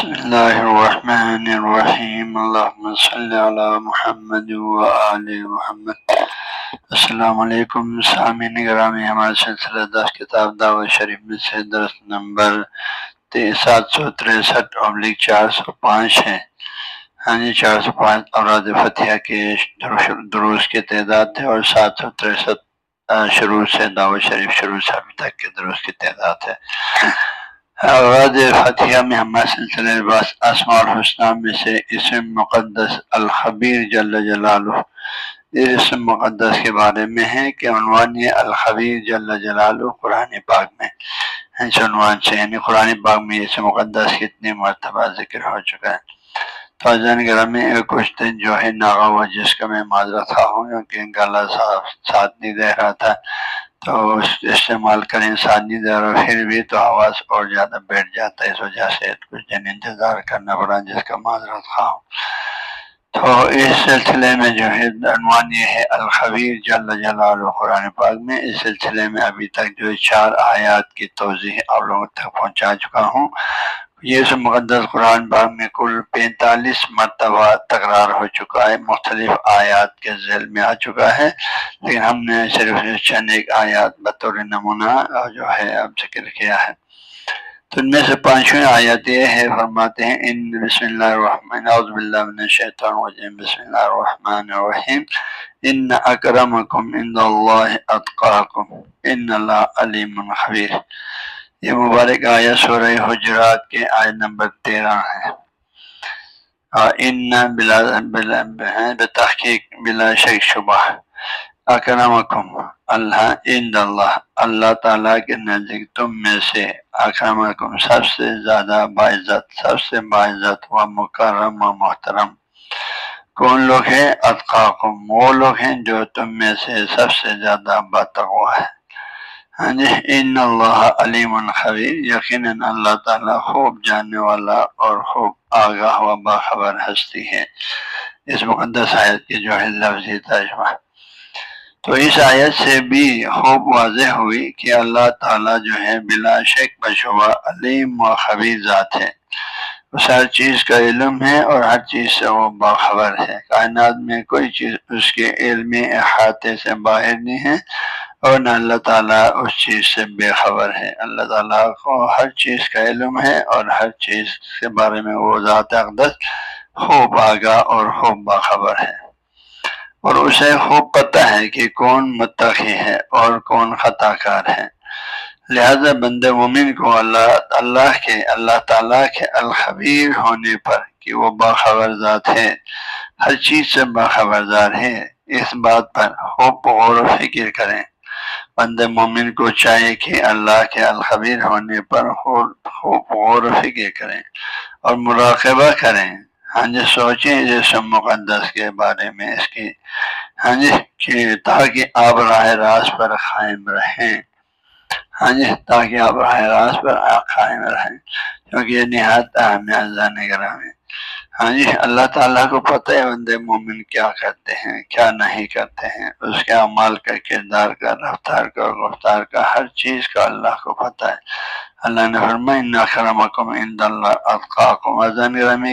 بسم اللہ الرحمن الرحیم اللہم صلی علی محمد و آل محمد السلام علیکم سامعین گرامی ہمارے سلسلہ دس کتاب دعوت شریف میں سے درس نمبر سات سو تریسٹھ ابلک چار سو پانچ ہے ہاں جی چار سو پانچ اوراد فتح کے دروس کی تعداد ہے اور سات سو تریسٹھ شروع سے دعوت شریف شروع سے ابھی تک کے دروس کی تعداد ہے۔ اوراد فتح میں ہمارے سلسلے باس اسما الحسنہ میں سے اسم مقدس الخبیر جل جلالہ۔ اس اسم مقدس کے بارے میں ہے کہ عنوان یہ الخبیر جل جلالہ قرآن پاک میں عنوان سے یعنی قرآن پاک میں اسم مقدس کتنی مرتبہ ذکر ہو چکا ہے۔ تو گرم میں کچھ دن جو ہے ناغا ہوا جس کا میں معذرت تھا ہوں، کیونکہ ان اللہ صاحب ساتھ نہیں دے رہا تھا۔ تو استعمال کریں ساتھ نہیں پھر بھی تو آواز اور زیادہ بیٹھ جاتا ہے، اس وجہ سے کچھ دن انتظار کرنا پڑا، جس کا معذرت خواہ۔ تو اس سلسلے میں جو ہے، عنوان یہ ہے، الخبیر جل جلال قرآن پاک میں۔ اس سلسلے میں ابھی تک جو چار آیات کی توضیح آپ لوگوں تک پہنچا چکا ہوں۔ یہ سب مقدس قرآن پاک میں کل پینتالیس مرتبہ تکرار ہو چکا ہے، مختلف آیات کے ذیل میں آ چکا ہے۔ لیکن ہم نے صرف چند ایک آیات بطور نمونہ جو ہے اب ذکر کیا ہے۔ تو ان میں سے پانچویں آیت یہ ہے، فرماتے ہیں، ان بسم اللہ الرحمن، اعوذ باللہ من الشیطان الرجیم، بسم اللہ الرحمن الرحیم۔ ان اکرمکم ان اللہ اتقاکم، ان اللہ علیم خبیر۔ یہ مبارک آیت سورہ حجرات کے آیت نمبر تیرہ ہے۔ ان بلا بلا تحقیق بلا شک شبہ۔ اکرمکم۔ اللہ ان اللہ۔ اللہ تعالیٰ کے نزدیک تم میں سے اکرمکم سب سے زیادہ باعزت، سب سے باعزت و مکرم و محترم۔ کون لوگ ہیں؟ اتقاکم۔ وہ لوگ ہیں جو تم میں سے سب سے زیادہ باتغوا ہے ہاں جی ان اللہ علیم الخبیر یقیناً اللہ تعالیٰ خوب جاننے والا اور خوب آگاہ و باخبر ہستی ہے۔ اس مقدس آیت کی جو ہے لفظی ترجمہ۔ تو اس آیت سے بھی خوب واضح ہوئی کہ اللہ تعالیٰ جو ہے بلا شک بشبہ علیم و خبیر ذات ہے۔ اس ہر چیز کا علم ہے اور ہر چیز سے وہ باخبر ہے۔ کائنات میں کوئی چیز اس کے علم احاطے سے باہر نہیں ہے۔ اور نہ اللہ تعالیٰ اس چیز سے بے خبر ہے۔ اللہ تعالیٰ کو ہر چیز کا علم ہے اور ہر چیز کے بارے میں وہ ذات اقدس خوب آگاہ اور خوب باخبر ہے۔ اور اسے خوب پتہ ہے کہ کون متقی ہے اور کون خطا کار ہے۔ لہذا بند مومن کو اللہ اللہ کے، اللہ تعالیٰ کے الخبیر ہونے پر کہ وہ باخبر ذات ہے، ہر چیز سے باخبردار ہے۔ اس بات پر خوب غور و فکر کریں۔ بند مومن کو چاہیے کہ اللہ کے الخبیر ہونے پر خوب غور و فکر کریں اور مراقبہ کریں۔ ہاں جی سوچیں جیسے مقدس کے بارے میں، اس کی ہاں جی کہ تاکہ آپ راہ راست پر قائم رہیں۔ ہاں جی تاکہ آپ راہ راست پر قائم رہیں۔ کیونکہ یہ نہایت اہمیت جانے گرامی۔ ہاں جی اللہ تعالیٰ کو پتہ ہے بندے مومن کیا کرتے ہیں، کیا نہیں کرتے ہیں۔ اس کے اعمال کا کردار کا، رفتار کا، گفتار کا، ہر چیز کا اللہ کو پتہ ہے۔ اللہ نے فرمائے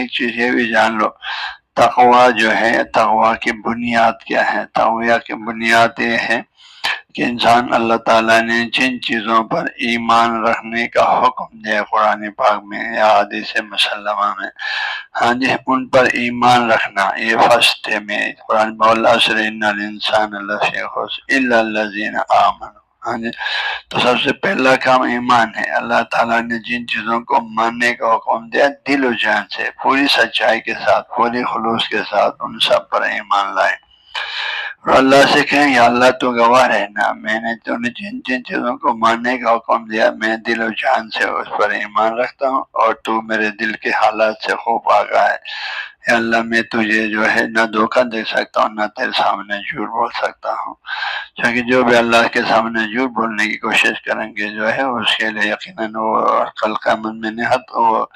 ایک چیز یہ بھی جان لو تقوا جو ہے تقوا کی بنیاد کیا ہے؟ تقویہ کی بنیاد یہ ہے کہ انسان اللہ تعالیٰ نے جن چیزوں پر ایمان رکھنے کا حکم دیا قرآن پاک میں، یا حدیث مسلمہ میں۔ ہاں جی ان پر ایمان رکھنا، یہ فسٹ میں قرآن انسان اللہ آمن ہاں جی تو سب سے پہلا کام ایمان ہے۔ اللہ تعالیٰ نے جن چیزوں کو ماننے کا حکم دیا، دل و جان سے، پوری سچائی کے ساتھ، پوری خلوص کے ساتھ ان سب پر ایمان لائے۔ اور اللہ سے کہیں یا اللہ تو گواہ رہنا۔ میں نے تو نے جن جن چیزوں کو ماننے کا حکم دیا، میں دل و جان سے اس پر ایمان رکھتا ہوں اور تو میرے دل کے حالات سے خوب آگاہ ہے۔ یا اللہ، میں تجھے جو ہے نہ دھوکہ دے سکتا ہوں، نہ تیرے سامنے جھوٹ بول سکتا ہوں۔ کیونکہ جو بھی اللہ کے سامنے جھوٹ بولنے کی کوشش کریں گے جو ہے، اس کے لیے یقیناً وہ کل کا من میں نہت وہ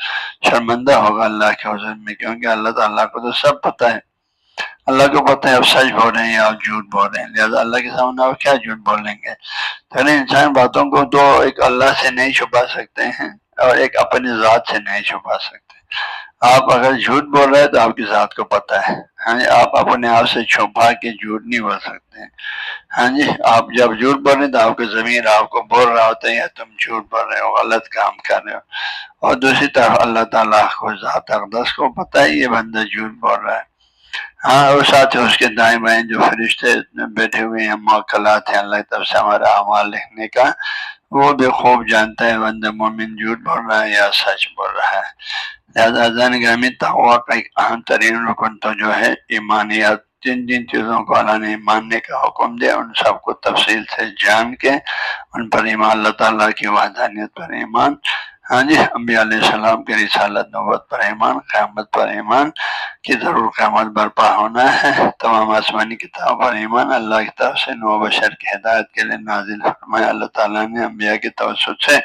شرمندہ ہوگا اللہ کے حضر میں، کیونکہ اللہ تعالیٰ کو تو سب پتہ ہے۔ اللہ کو پتہ ہے آپ سچ بول رہے ہیں یا آپ جھوٹ بول رہے ہیں، لہٰذا اللہ کے سامنے آپ کیا جھوٹ بول لیں گے؟ تو انسان باتوں کو تو ایک اللہ سے نہیں چھپا سکتے ہیں اور ایک اپنی ذات سے نہیں چھپا سکتے۔ آپ اگر جھوٹ بول رہے تو آپ کی ذات کو پتہ ہے۔ ہاں جی آپ اپنے آپ سے چھپا کے جھوٹ نہیں بول سکتے ہاں جی آپ جب جھوٹ بول رہے تو آپ کی زمین آپ کو بول رہا ہوتا ہے یا تم جھوٹ بول رہے ہو، غلط کام کر رہے ہو۔ اور دوسری طرف اللہ تعالیٰ کو، ذات اقدس کو پتہ ہے یہ بندہ جھوٹ بول رہا ہے۔ ہاں اور ساتھ اس کے دائیں بائیں جو فرشتے بیٹھے ہوئے ہیں، موکلات ہیں، اللہ کی طرف سے ہمارا اعمال لکھنے کا، وہ بھی خوب جانتا ہے، بندہ مومن جھوٹ بول رہا ہے یا سچ بول رہا ہے۔ لہٰذا زین گرامی تغوا کا ایک اہم ترین رکن تو جو ہے ایمانیات جن جن چیزوں کو اللہ نے ماننے کا حکم دیا، ان سب کو تفصیل سے جان کے، ان پر ایمان، اللہ تعالیٰ کی وحدانیت پر ایمان ہاں جی امبیا علیہ السلام کے رسالت نوبت پر ایمان، قیامت پر ایمان کی ضرور قیامت برپا ہونا ہے۔ تمام آسمانی کتاب پر ایمان، اللہ کی طرف سے نو بشر کی ہدایت کے لیے نازل فرمایا۔ اللہ تعالیٰ نے انبیاء کے توسط سے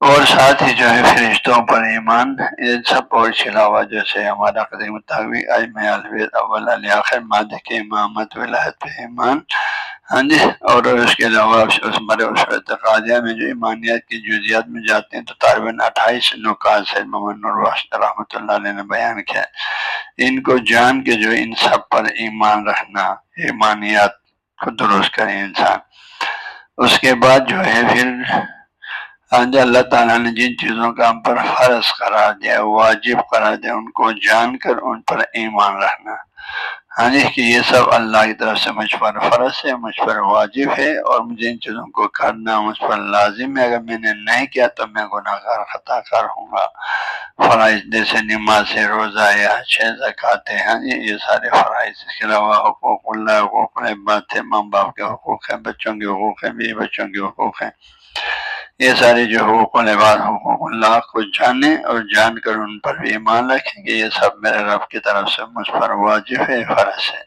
اور ساتھ ہی جو ہے فرشتوں پر ایمان، ان سب اور علاوہ جیسے ہمارا قدیم مطابق اول علی آخر مادہ کے امامت، ولایت پہ ایمان۔ ہاں جی اور اس کے علاوہ اس مرے اس اعتقادیہ میں جو ایمانیات کی جزیات میں جاتے ہیں، تو طالباً اٹھائیس نکات سے محمد الواشد رحمۃ اللہ علیہ نے بیان کیا ان کو جان کے جو ان سب پر ایمان رکھنا، ایمانیات کو درست کرے انسان۔ اس کے بعد جو ہے پھر ہاں جی اللہ تعالیٰ نے جن چیزوں کا ہم پر فرض قرار دیا، واجب قرار دیا، ان کو جان کر ان پر ایمان رکھنا۔ ہاں جی کہ یہ سب اللہ کی طرف سے مجھ پر فرض ہے، مجھ پر واجب ہے اور مجھے ان چیزوں کو کرنا، مجھ پر لازم ہے۔ اگر میں نے نہیں کیا تو میں گناہ گار خطا کار ہوں گا۔ فرائض جیسے نماز روزہ یا چھ زکاتے ہیں جی یہ سارے فرائض اس کے علاوہ حقوق اللہ حقوق بات ہے ماں باپ کے حقوق ہیں، بچوں کے حقوق ہیں، بیوی بچوں کے حقوق ہیں۔ یہ سارے جو حقوق لباس حقوق اللہ کو جانے اور جان کر ان پر بھی ایمان رکھیں کہ یہ سب میرے رب کی طرف سے مجھ پر واجب ہے، فرض ہے۔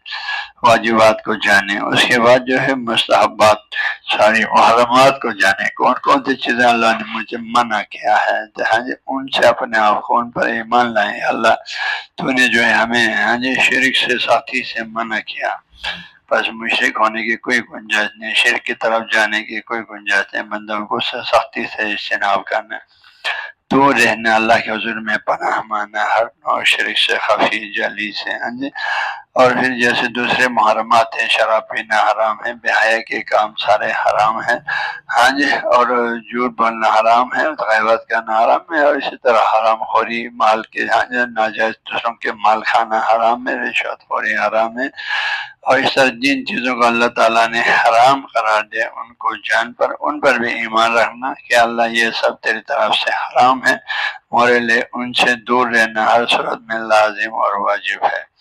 واجبات کو جانے، اس کے بعد جو ہے مستحبات، ساری محرمات کو جانے۔ کون کون سی چیزیں اللہ نے مجھے منع کیا ہے؟ ہاں جی ان سے اپنے آپ کو ان پر ایمان لائیں۔ اللہ تو نے جو ہے ہمیں ہاں جی شرک سے، ساتھی سے منع کیا۔ بس مشرق ہونے کی کوئی گنجائش نہیں، شرک کی طرف جانے کی کوئی گنجائش نہیں، بندوں کو سختی سے اجتناب کرنا، دور رہنا، اللہ کے حضور میں پناہ مانا ہر نو شرک سے، خفی جلی سے ہاں جی۔ اور پھر جیسے دوسرے محرمات ہیں، شراب پینا حرام ہے بحیا کے کام سارے حرام ہیں۔ ہاں جی اور جھوٹ بولنا حرام ہے، غیبت کرنا حرام ہے، اور اسی طرح حرام خوری مال کے ہاں جی ناجائز دوسروں کے مال کھانا حرام ہے، رشوت خوری حرام ہے۔ اور اس طرح جن چیزوں کو اللہ تعالیٰ نے حرام قرار دیا، ان کو جان پر، ان پر بھی ایمان رکھنا کہ اللہ یہ سب تیری طرف سے حرام ہے۔ مورے لے ان سے دور رہنا ہر صورت میں لازم اور واجب ہے۔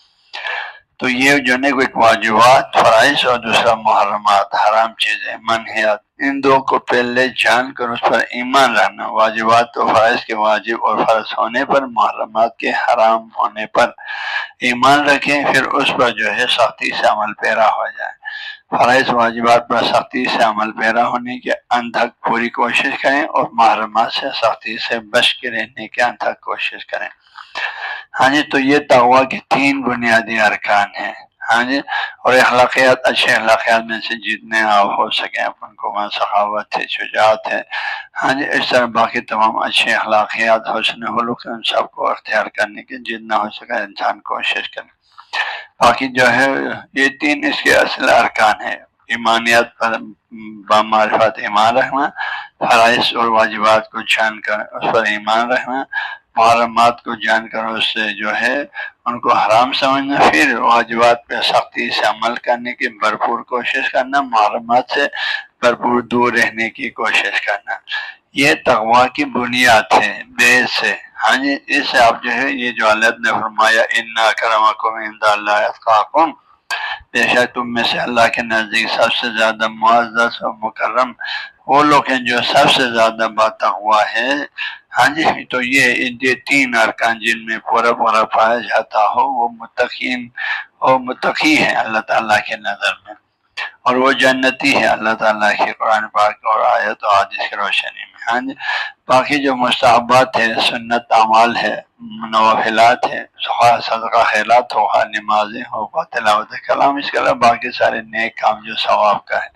تو یہ جو ہے ایک واجبات، فرائض اور دوسرا محرمات، حرام چیزیں، منحیات، ان دو کو پہلے جان کر اس پر ایمان رہنا واجبات تو فرائض کے واجب اور فرض ہونے پر، محرمات کے حرام ہونے پر ایمان رکھیں، پھر اس پر جو ہے سختی سے عمل پیرا ہو جائے۔ فرائض، واجبات پر سختی سے عمل پیرا ہونے کے اندھک پوری کوشش کریں اور محرمات سے سختی سے بچ کے رہنے کے اندھک کوشش کریں۔ ہاں جی تو یہ تغوا کے تین بنیادی ارکان ہیں۔ ہاں جی اور اخلاقیات، اچھے اخلاقیات میں سے جتنے آپ ہو سکیں، اپن کو وہاں سخاوت ہے، شجاعت ہے۔ ہاں جی اس طرح باقی تمام اچھے اخلاقیات، حسن حلق ان سب کو اختیار کرنے کے جتنا ہو سکے انسان کوشش کرے باقی جو ہے، یہ تین اس کے اصل ارکان ہیں۔ ایمانیات پر بامعرفت ایمان رکھنا، فرائض اور واجبات کو جان کر اس پر ایمان رکھنا محرمات کو جان کر اس سے جو ہے، ان کو حرام سمجھنا، پھر واجبات پہ سختی سے عمل کرنے کی بھرپور کوشش کرنا، محرمات سے بھرپور دور رہنے کی کوشش کرنا۔ یہ تغوا کی بنیاد ہے بے سے ہاں جی اس سے آپ جو ہے، یہ جو اللہ نے فرمایا ان کرم اللہ بے شک تم میں سے اللہ کے نزدیک سب سے زیادہ معزز و مکرم وہ لوگ ہیں جو سب سے زیادہ بات ہوا ہے۔ ہاں جی تو یہ تین ارکان جن میں پورا پورا پایا جاتا ہو، وہ متقین اور متقی ہے اللہ تعالیٰ کے نظر میں، اور وہ جنتی ہے اللہ تعالیٰ کے قرآن پاک اور آیت و حادث کی روشنی میں۔ ہاں جی باقی جو مستحبات ہے سنت اعمال ہے نوافلات ہے صدقہ خیلات ہو نمازیں ہو تلاوت کلام، اس کے علاوہ باقی سارے نیک کام جو ثواب کا ہے،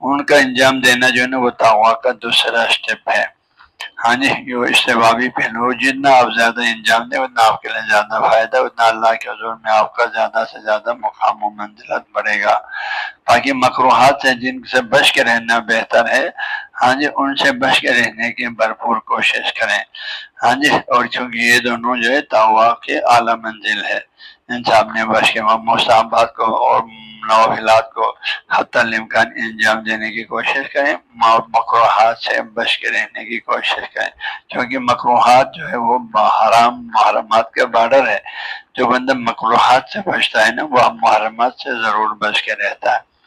ان کا انجام دینا جو ہے نا، وہ تغوا کا دوسرا اسٹیپ ہے۔ ہاں جی جو استبابی پہلو جتنا آپ زیادہ انجام دیں، اتنا آپ کے لیے زیادہ فائدہ اتنا اللہ کے حضور میں آپ کا زیادہ سے زیادہ مقام و منزلت بڑھے گا۔ باقی مقروحات سے جن سے بچ کے رہنا بہتر ہے ہاں جی ان سے بچ کے رہنے کی بھرپور کوشش کریں۔ ہاں جی اور چونکہ یہ دونوں جو ہے توا کے اعلیٰ منزل ہے، ان سے اپنے بش کے مستحبات کو اور نوحلات کو حتی الامکان انجام دینے کی کوشش کریں مقروحات سے بچ کے رہنے کی کوشش کریں۔ کیونکہ مقروحات جو ہے وہ حرام محرمات کا بارڈر ہے۔ جو بندہ مقروحات سے بچتا ہے نا، وہ محرمات سے ضرور بچ کے رہتا ہے۔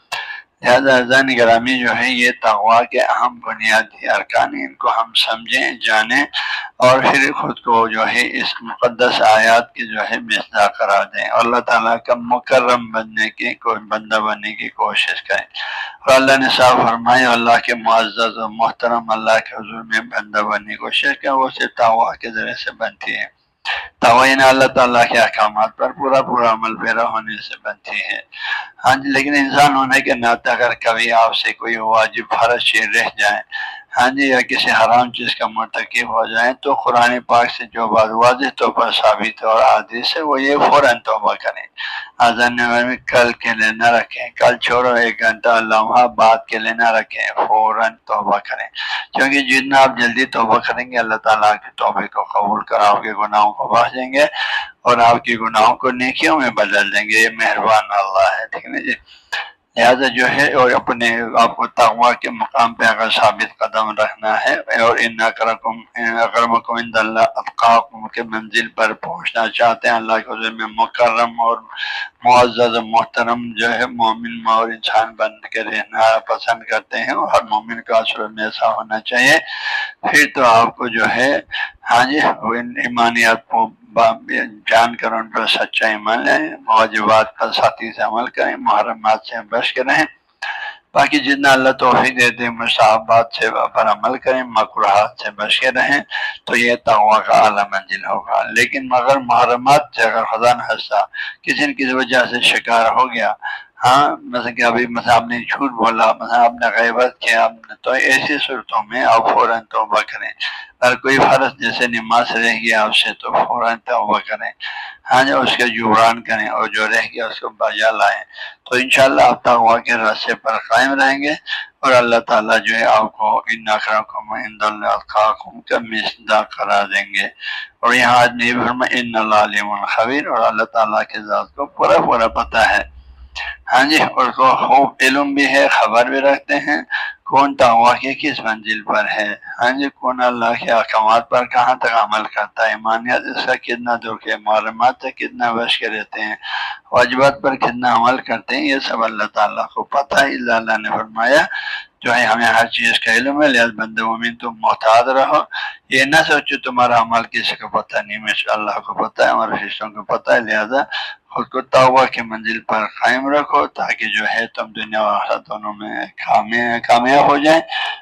لہٰذا گرامی جو ہے یہ تغوا کے اہم بنیادی ارکان ان کو ہم سمجھیں، جانیں اور پھر خود کو جو ہے اس مقدس آیات کی جو ہے مزدا کرا دیں۔ اور اللہ تعالیٰ کا مکرم بننے کی کوئی بندہ بننے کی کوشش کریں۔ اور اللہ نے صاف فرمائے اللہ کے معزز و محترم، اللہ کے حضور میں بندہ بننے کی کوشش کریں، وہ صرف تغوا کے ذریعے سے بنتی ہے توین اللہ تعالیٰ کے احکامات پر پورا پورا عمل پیرا ہونے سے بنتی ہے ہاں جی لیکن انسان ہونے کے ناطے اگر کبھی آپ سے کوئی واجب فرض چیز رہ جائے ہاں جی یا کسی حرام چیز کا مرتکب ہو جائے تو قرآن پاک سے جو بات واضح طور پر ثابت اور عادث ہے، وہ یہ فوراً توبہ کریں۔ آزان میں کل کے لیے نہ رکھیں، کل چھوڑو، ایک گھنٹہ لمحہ بعد کے لیے نہ رکھیں، فوراً توبہ کریں۔ کیونکہ جتنا آپ جلدی توبہ کریں گے، اللہ تعالیٰ کے توبے کو قبول کر آپ کے گناہوں کو بڑھ دیں گے اور آپ کے گناہوں کو نیکیوں میں بدل دیں گے۔ یہ مہربان اللہ ہے، ٹھیک ہے جی؟ لہٰذا جو ہے، اور اپنے آپ کو تغوا کے مقام پہ اگر ثابت قدم رکھنا ہے، اور ان اکرم اللہ کے منزل پر پہنچنا چاہتے ہیں، اللہ کے حضور میں مکرم اور معزز محترم جو ہے، مومن اور انسان بن کے رہنا پسند کرتے ہیں، اور ہر مومن کا اصل میں ایسا ہونا چاہیے۔ پھر تو آپ کو جو ہے ہاں جی ایمانیات کو جان کر ان پر سچا ایمان لیں واجبات کا ساتھی سے عمل کریں، محرمات سے بچ کے رہیں۔ باقی جتنا اللہ توفیق دیتے مصحبات سے پر عمل کریں مقرحات سے بچ کے رہیں، تو یہ تغوا کا اعلیٰ منزل ہوگا۔ لیکن مگر محرمات سے اگر خدا نہ کسی نہ کسی وجہ سے شکار ہو گیا ہاں مثلا کہ ابھی مثلا آپ نے جھوٹ بولا، مثلا آپ نے غیبت کیا تو ایسی صورتوں میں آپ فوراً توبہ کریں۔ اگر کوئی فرض جیسے نماز رہ گیا آپ سے تو فوراً توبہ کریں۔ ہاں جی اس کے جبران کریں اور جو رہ گیا اس کو بجا لائیں۔ تو انشاءاللہ آپ تغوا کے راستے پر قائم رہیں گے اور اللہ تعالیٰ جو ہے آپ کو ان اللہ کا مزدا کرا دیں گے۔ اور یہاں ان اللہ علیہ خبیر اور اللہ تعالیٰ کے ذات کو پورا پورا پتہ ہے۔ ہاں جی اور کو خوب علم بھی ہے، خبر بھی رکھتے ہیں۔ کون تغوا کے کس منزل پر ہے؟ ہاں جی کون اللہ کے احکامات پر کہاں تک عمل کرتا ہے؟ ایمانیت اس کا کتنا دکھ ہے، معلومات سے کتنا بش کے رہتے ہیں، واجبات پر کتنا عمل کرتے ہیں، یہ سب اللہ تعالیٰ کو پتہ ہے۔ اللہ اللہ نے فرمایا، جو ہے ہمیں ہر چیز کا علم ہے، لہٰذا بند مومن تم محتاط رہو۔ یہ نہ سوچو تمہارا عمل کسی کو پتہ نہیں، میں اللہ کو پتہ ہے، ہمارے رشتوں کو پتہ ہے، لہٰذا خود کو توبہ کے منزل پر قائم رکھو تاکہ جو ہے تم دنیا و دونوں میں کامیاب ہو جائیں۔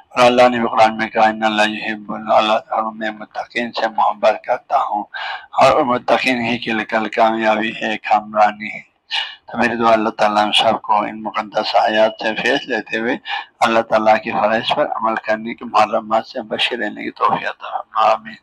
اور اللہ نے قرآن میں کہا، ان اللہ اللہ میں متقین سے محبت کرتا ہوں۔ اور متقین ہی کے لیے کل کامیابی ہے کامرانی ہے۔ تو میری دعا، اللہ تعالیٰ سب کو ان مقدس حیات سے فیص لیتے ہوئے اللہ تعالیٰ کی فرائض پر عمل کرنے کی معلومات سے بشی رہنے کی توفیع آمین۔